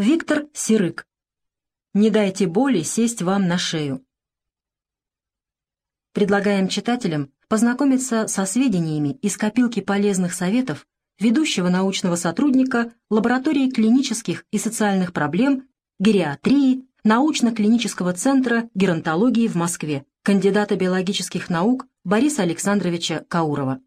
Виктор Сирык. Не дайте боли сесть вам на шею. Предлагаем читателям познакомиться со сведениями из копилки полезных советов ведущего научного сотрудника лаборатории клинических и социальных проблем, гериатрии, научно-клинического центра геронтологии в Москве, кандидата биологических наук Бориса Александровича Каурова.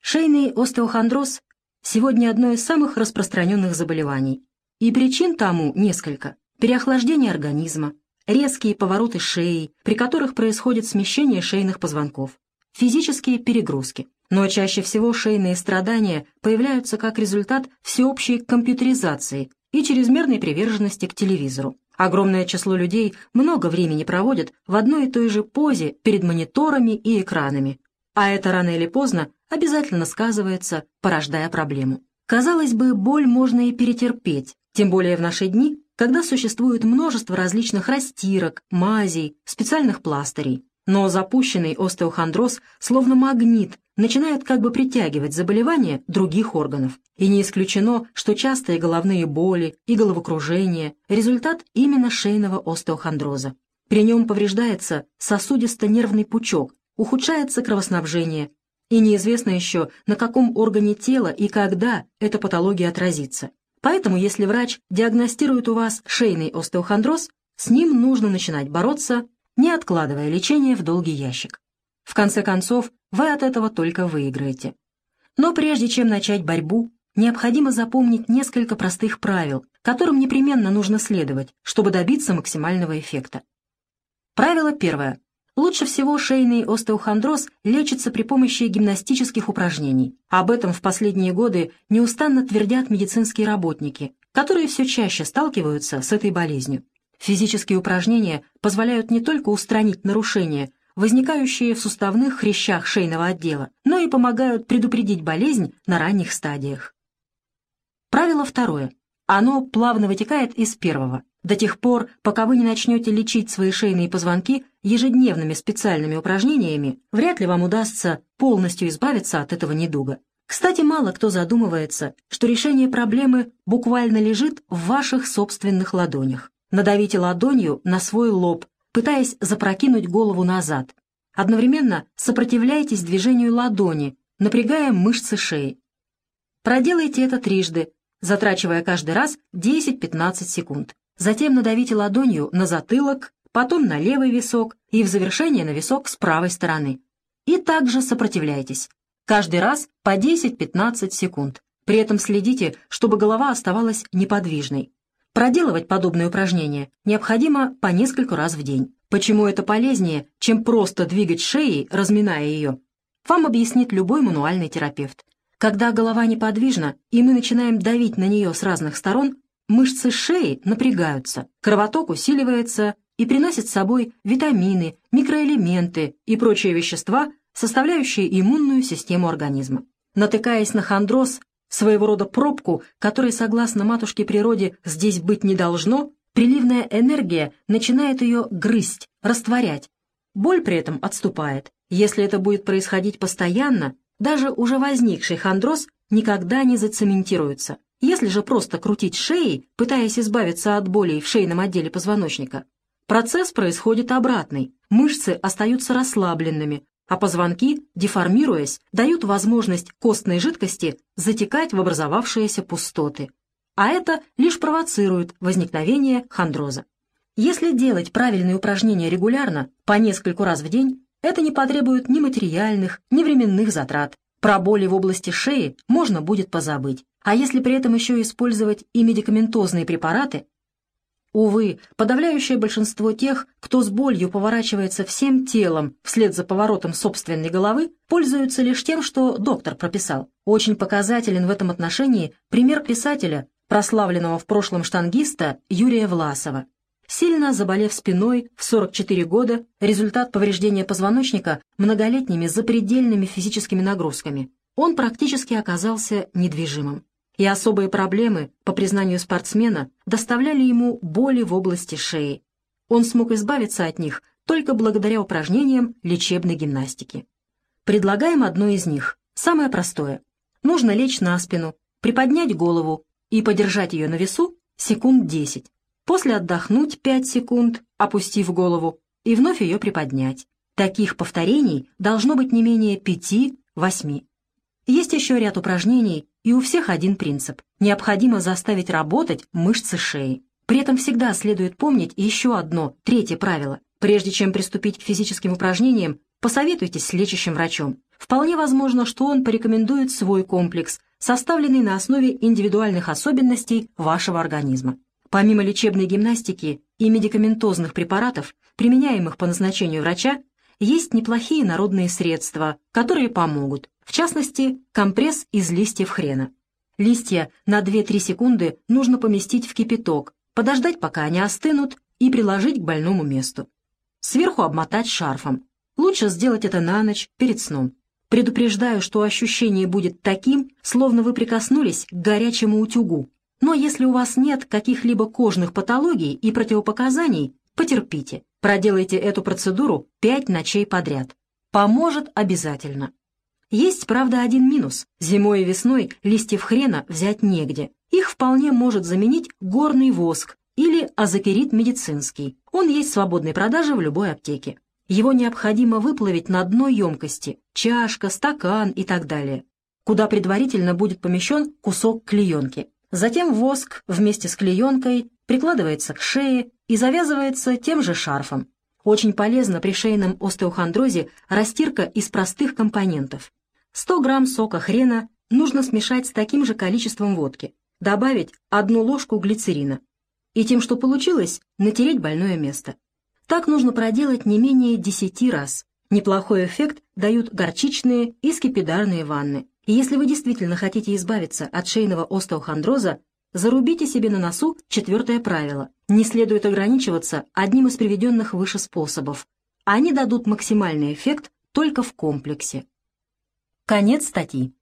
Шейный остеохондроз сегодня одно из самых распространенных заболеваний, и причин тому несколько. Переохлаждение организма, резкие повороты шеи, при которых происходит смещение шейных позвонков, физические перегрузки. Но чаще всего шейные страдания появляются как результат всеобщей компьютеризации и чрезмерной приверженности к телевизору. Огромное число людей много времени проводят в одной и той же позе перед мониторами и экранами, а это рано или поздно обязательно сказывается, порождая проблему. Казалось бы, боль можно и перетерпеть, тем более в наши дни, когда существует множество различных растирок, мазей, специальных пластырей. Но запущенный остеохондроз, словно магнит, начинает как бы притягивать заболевания других органов. И не исключено, что частые головные боли и головокружение – результат именно шейного остеохондроза. При нем повреждается сосудисто-нервный пучок, ухудшается кровоснабжение, и неизвестно еще, на каком органе тела и когда эта патология отразится. Поэтому, если врач диагностирует у вас шейный остеохондроз, с ним нужно начинать бороться, не откладывая лечение в долгий ящик. В конце концов, вы от этого только выиграете. Но прежде чем начать борьбу, необходимо запомнить несколько простых правил, которым непременно нужно следовать, чтобы добиться максимального эффекта. Правило первое. Лучше всего шейный остеохондроз лечится при помощи гимнастических упражнений. Об этом в последние годы неустанно твердят медицинские работники, которые все чаще сталкиваются с этой болезнью. Физические упражнения позволяют не только устранить нарушения, возникающие в суставных хрящах шейного отдела, но и помогают предупредить болезнь на ранних стадиях. Правило второе. Оно плавно вытекает из первого. До тех пор, пока вы не начнете лечить свои шейные позвонки ежедневными специальными упражнениями, вряд ли вам удастся полностью избавиться от этого недуга. Кстати, мало кто задумывается, что решение проблемы буквально лежит в ваших собственных ладонях. Надавите ладонью на свой лоб, пытаясь запрокинуть голову назад. Одновременно сопротивляйтесь движению ладони, напрягая мышцы шеи. Проделайте это трижды, затрачивая каждый раз 10-15 секунд. Затем надавите ладонью на затылок, потом на левый висок и в завершение на висок с правой стороны. И также сопротивляйтесь. Каждый раз по 10-15 секунд. При этом следите, чтобы голова оставалась неподвижной. Проделывать подобные упражнения необходимо по несколько раз в день. Почему это полезнее, чем просто двигать шеей, разминая ее, вам объяснит любой мануальный терапевт. Когда голова неподвижна, и мы начинаем давить на нее с разных сторон, мышцы шеи напрягаются, кровоток усиливается и приносит с собой витамины, микроэлементы и прочие вещества, составляющие иммунную систему организма. Натыкаясь на хондроз, своего рода пробку, которой, согласно матушке природе, здесь быть не должно, приливная энергия начинает ее грызть, растворять. Боль при этом отступает. Если это будет происходить постоянно, даже уже возникший хондроз никогда не зацементируется. Если же просто крутить шеей, пытаясь избавиться от болей в шейном отделе позвоночника, процесс происходит обратный. Мышцы остаются расслабленными, а позвонки, деформируясь, дают возможность костной жидкости затекать в образовавшиеся пустоты. А это лишь провоцирует возникновение хондроза. Если делать правильные упражнения регулярно, по нескольку раз в день, это не потребует ни материальных, ни временных затрат. Про боли в области шеи можно будет позабыть. А если при этом еще использовать и медикаментозные препараты, Увы, подавляющее большинство тех, кто с болью поворачивается всем телом вслед за поворотом собственной головы, пользуются лишь тем, что доктор прописал. Очень показателен в этом отношении пример писателя, прославленного в прошлом штангиста Юрия Власова. Сильно заболев спиной в 44 года, результат повреждения позвоночника многолетними запредельными физическими нагрузками, он практически оказался недвижимым. И особые проблемы, по признанию спортсмена, доставляли ему боли в области шеи. Он смог избавиться от них только благодаря упражнениям лечебной гимнастики. Предлагаем одно из них, самое простое. Нужно лечь на спину, приподнять голову и подержать ее на весу секунд 10. После отдохнуть 5 секунд, опустив голову, и вновь ее приподнять. Таких повторений должно быть не менее 5-8. Есть еще ряд упражнений, и у всех один принцип. Необходимо заставить работать мышцы шеи. При этом всегда следует помнить еще одно, третье правило. Прежде чем приступить к физическим упражнениям, посоветуйтесь с лечащим врачом. Вполне возможно, что он порекомендует свой комплекс, составленный на основе индивидуальных особенностей вашего организма. Помимо лечебной гимнастики и медикаментозных препаратов, применяемых по назначению врача, есть неплохие народные средства, которые помогут. В частности, компресс из листьев хрена. Листья на 2-3 секунды нужно поместить в кипяток, подождать, пока они остынут, и приложить к больному месту. Сверху обмотать шарфом. Лучше сделать это на ночь, перед сном. Предупреждаю, что ощущение будет таким, словно вы прикоснулись к горячему утюгу. Но если у вас нет каких-либо кожных патологий и противопоказаний, потерпите. Проделайте эту процедуру пять ночей подряд. Поможет обязательно. Есть, правда, один минус. Зимой и весной листьев хрена взять негде. Их вполне может заменить горный воск или азокерит медицинский. Он есть в свободной продаже в любой аптеке. Его необходимо выплавить на дно емкости, чашка, стакан и так далее, куда предварительно будет помещен кусок клеенки. Затем воск вместе с клеенкой прикладывается к шее и завязывается тем же шарфом. Очень полезна при шейном остеохондрозе растирка из простых компонентов. 100 грамм сока хрена нужно смешать с таким же количеством водки, добавить одну ложку глицерина и тем, что получилось, натереть больное место. Так нужно проделать не менее 10 раз. Неплохой эффект дают горчичные и скипидарные ванны. И если вы действительно хотите избавиться от шейного остеохондроза, зарубите себе на носу четвертое правило. Не следует ограничиваться одним из приведенных выше способов. Они дадут максимальный эффект только в комплексе. Конец статьи.